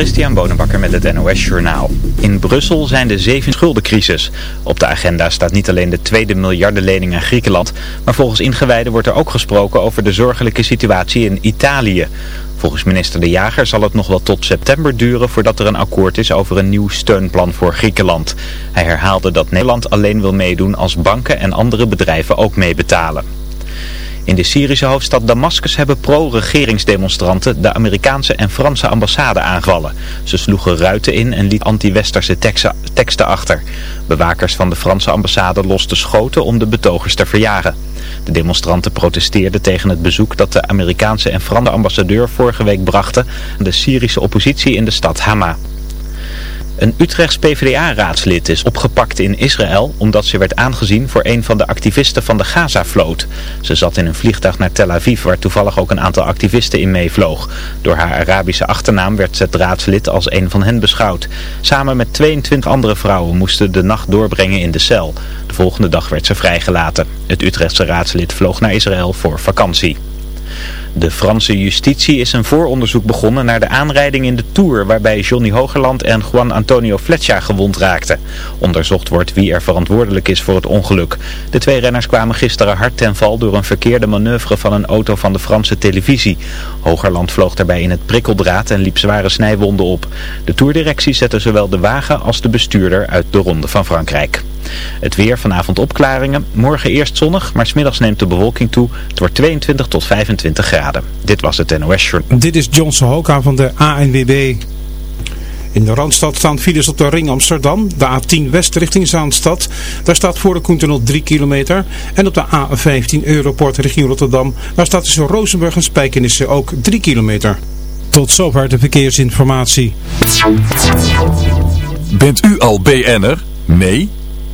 Christian Bonenbakker met het NOS Journaal. In Brussel zijn de zeven schuldencrisis. Op de agenda staat niet alleen de tweede miljardenlening aan Griekenland, maar volgens ingewijden wordt er ook gesproken over de zorgelijke situatie in Italië. Volgens minister De Jager zal het nog wel tot september duren voordat er een akkoord is over een nieuw steunplan voor Griekenland. Hij herhaalde dat Nederland alleen wil meedoen als banken en andere bedrijven ook meebetalen. In de Syrische hoofdstad Damascus hebben pro-regeringsdemonstranten de Amerikaanse en Franse ambassade aangevallen. Ze sloegen ruiten in en lieten anti-westerse teksten achter. Bewakers van de Franse ambassade losten schoten om de betogers te verjagen. De demonstranten protesteerden tegen het bezoek dat de Amerikaanse en Franse ambassadeur vorige week brachten aan de Syrische oppositie in de stad Hama. Een Utrechts PvdA-raadslid is opgepakt in Israël omdat ze werd aangezien voor een van de activisten van de Gaza-vloot. Ze zat in een vliegtuig naar Tel Aviv waar toevallig ook een aantal activisten in meevloog. Door haar Arabische achternaam werd het raadslid als een van hen beschouwd. Samen met 22 andere vrouwen moesten de nacht doorbrengen in de cel. De volgende dag werd ze vrijgelaten. Het Utrechtse raadslid vloog naar Israël voor vakantie. De Franse justitie is een vooronderzoek begonnen naar de aanrijding in de Tour waarbij Johnny Hogerland en Juan Antonio Fletcher gewond raakten. Onderzocht wordt wie er verantwoordelijk is voor het ongeluk. De twee renners kwamen gisteren hard ten val door een verkeerde manoeuvre van een auto van de Franse televisie. Hogerland vloog daarbij in het prikkeldraad en liep zware snijwonden op. De toerdirectie zette zowel de wagen als de bestuurder uit de Ronde van Frankrijk. Het weer vanavond opklaringen. Morgen eerst zonnig, maar smiddags neemt de bewolking toe. Het wordt 22 tot 25 graden. Dit was het NOS Short. Dit is Johnson Hoka van de ANWB. In de Randstad staan files op de Ring Amsterdam, de A10 West richting Zaanstad. Daar staat voor de Koentunnel 3 kilometer. En op de A15 Europort richting Rotterdam, daar staat tussen Rozenburg en Spijkenissen ook 3 kilometer. Tot zover de verkeersinformatie. Bent u al BN'er? Nee?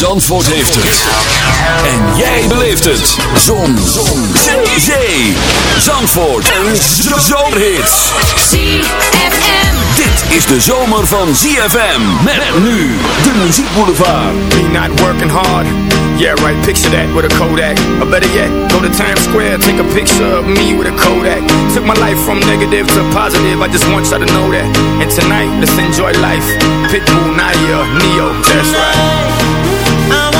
Zandvoort heeft het. En jij beleeft het. Zon. Zon. Zee. Zee. Zandvoort. Een zomerhit. ZFM. Dit is de zomer van ZFM. Met nu de muziekboulevard. Me not working hard. Yeah, right, picture that with a Kodak. Or better yet, go to Times Square, take a picture of me with a Kodak. Took my life from negative to positive, I just want y'all to know that. And tonight, let's enjoy life. Pitbull, Nadia, Neo, that's right. I'm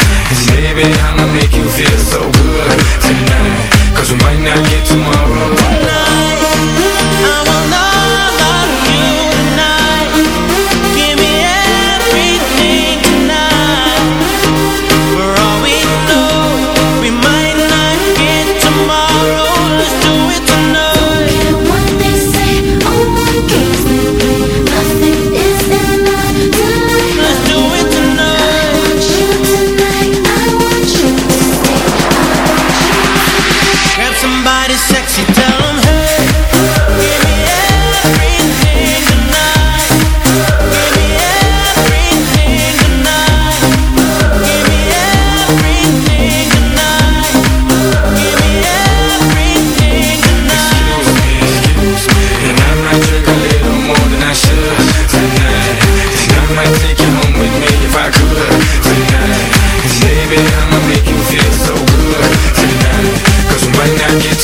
Baby, I'ma make you feel so good tonight. Cause we might not get tomorrow. Tonight, I will not baby, I'ma make you feel so good tonight. Cause we might not get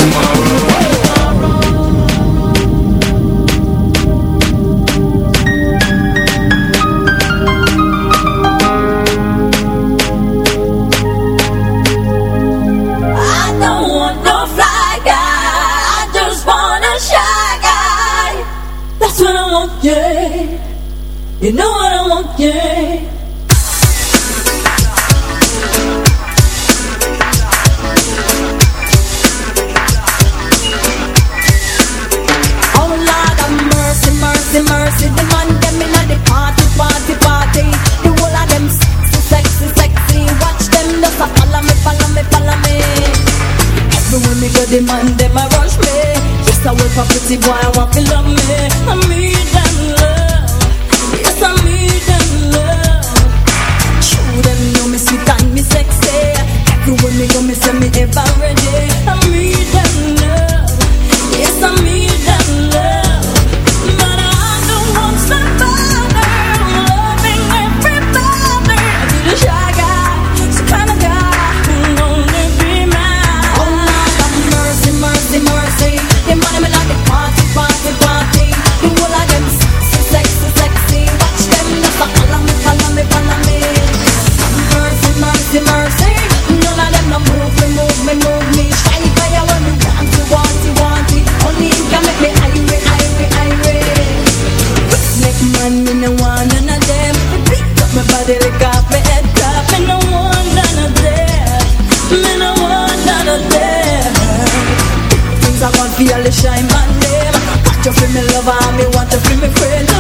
over. Me want to free me friend.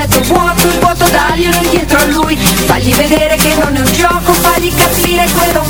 letto vuoto, un vuoto d'alieno indietro a lui. Fagli vedere che non è un gioco, fagli capire quello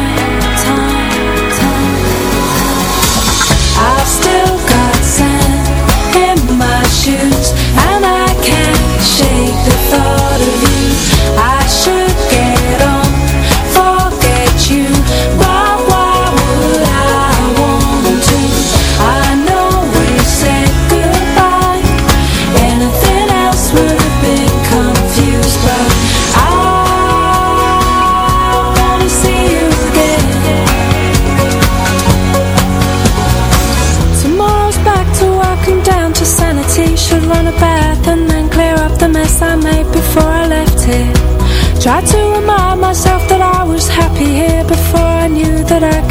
Try to remind myself that I was happy here before I knew that I could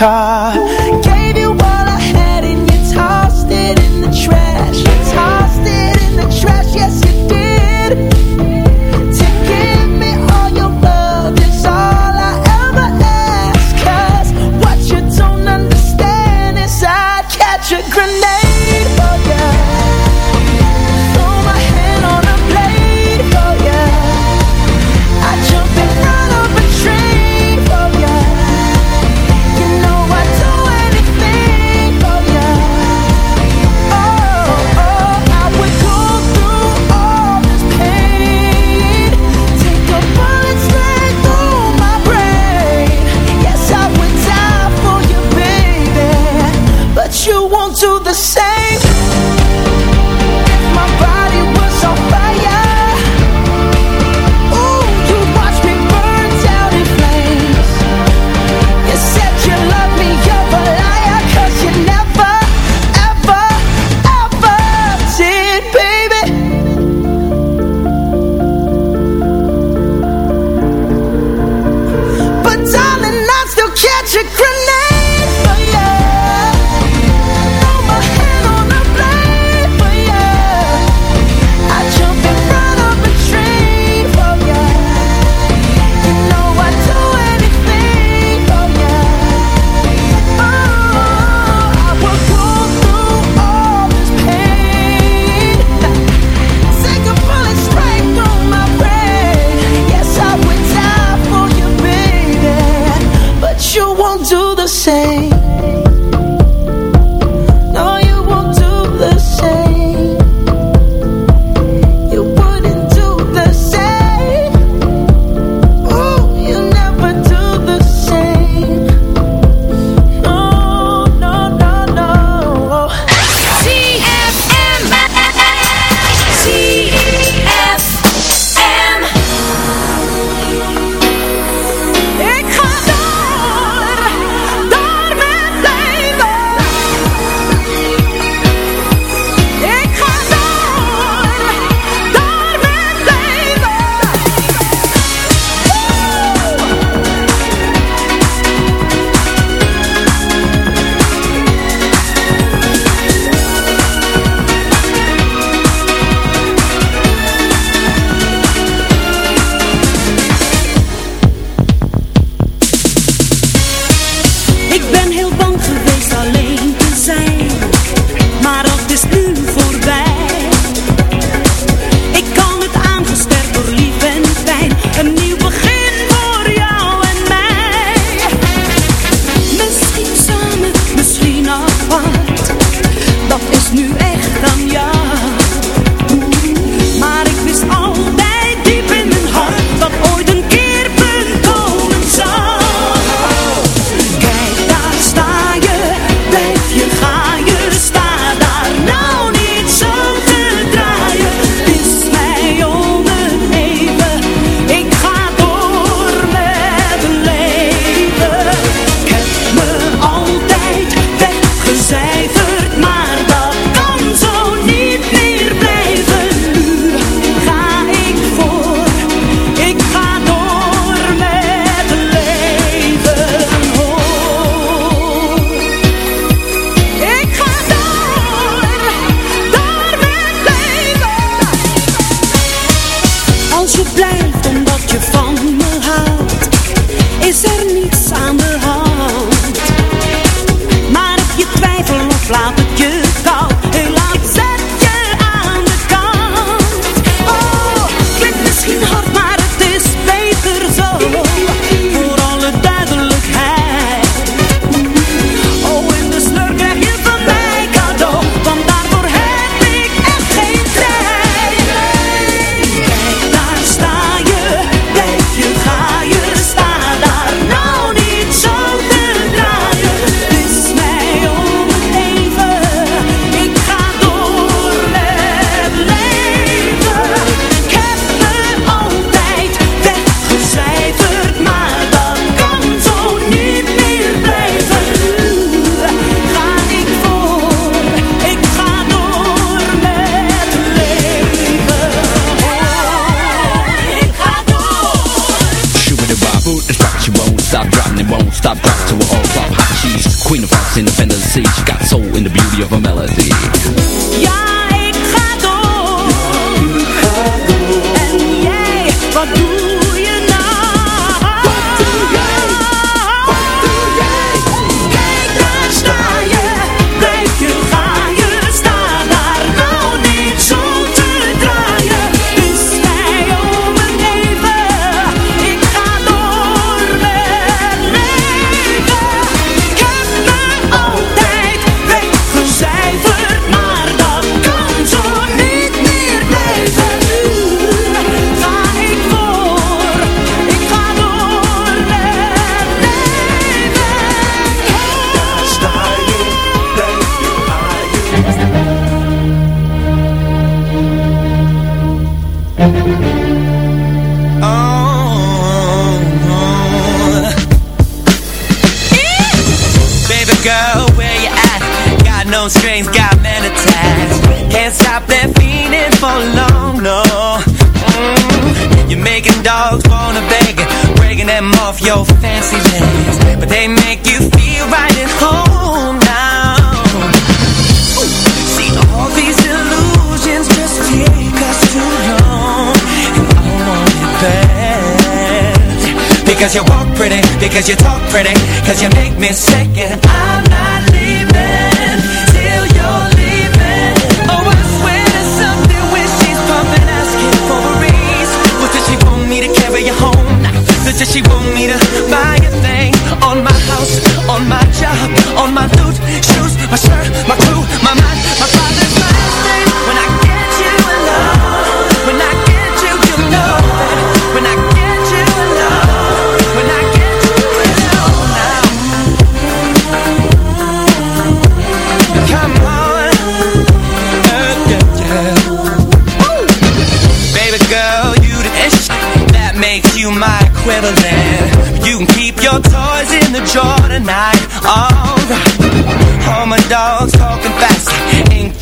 Car. Stop drop, to her all-stop. She's cheese Queen of rocks, independent sea She got soul in the beauty of her melody. Yeah. Them dogs wanna beg it, breaking them off your fancy legs. But they make you feel right at home now. See, all these illusions just take us too long. And I want it bad. Because you walk pretty, because you talk pretty, cause you make me sick and I Said she want me to buy a thing on my house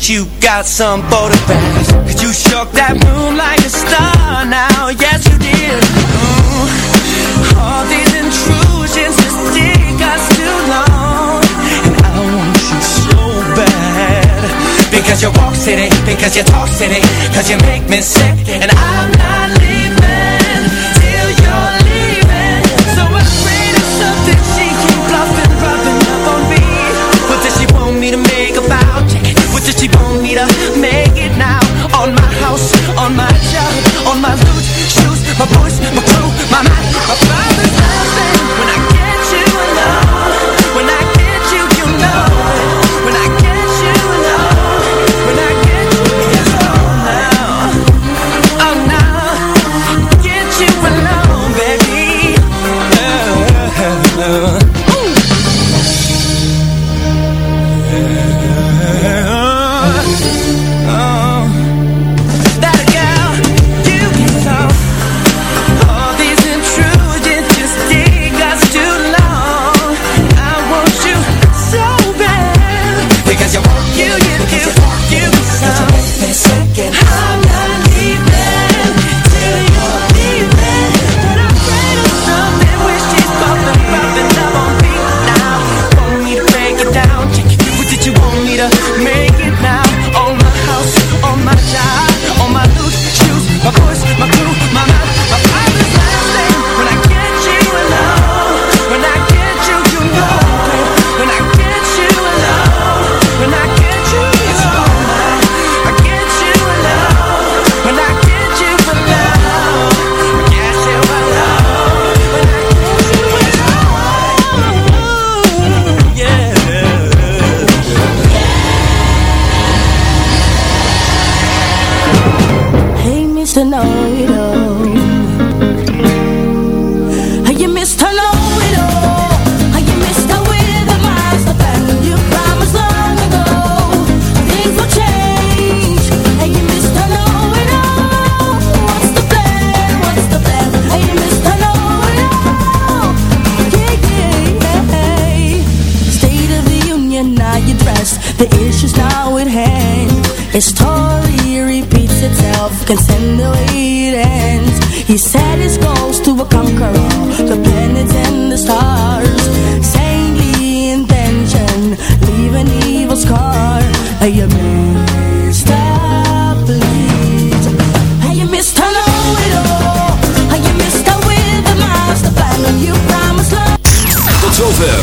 you got some photographs You shook that room like a star now, yes you did. All these intrusions just take us too long. And I want you so bad. Because you walk city, because you talk city Cause you make me sick. And I'm She want me to make it now. On my house, on my job, on my boots, shoes, my boys, my crew, my mind, my pride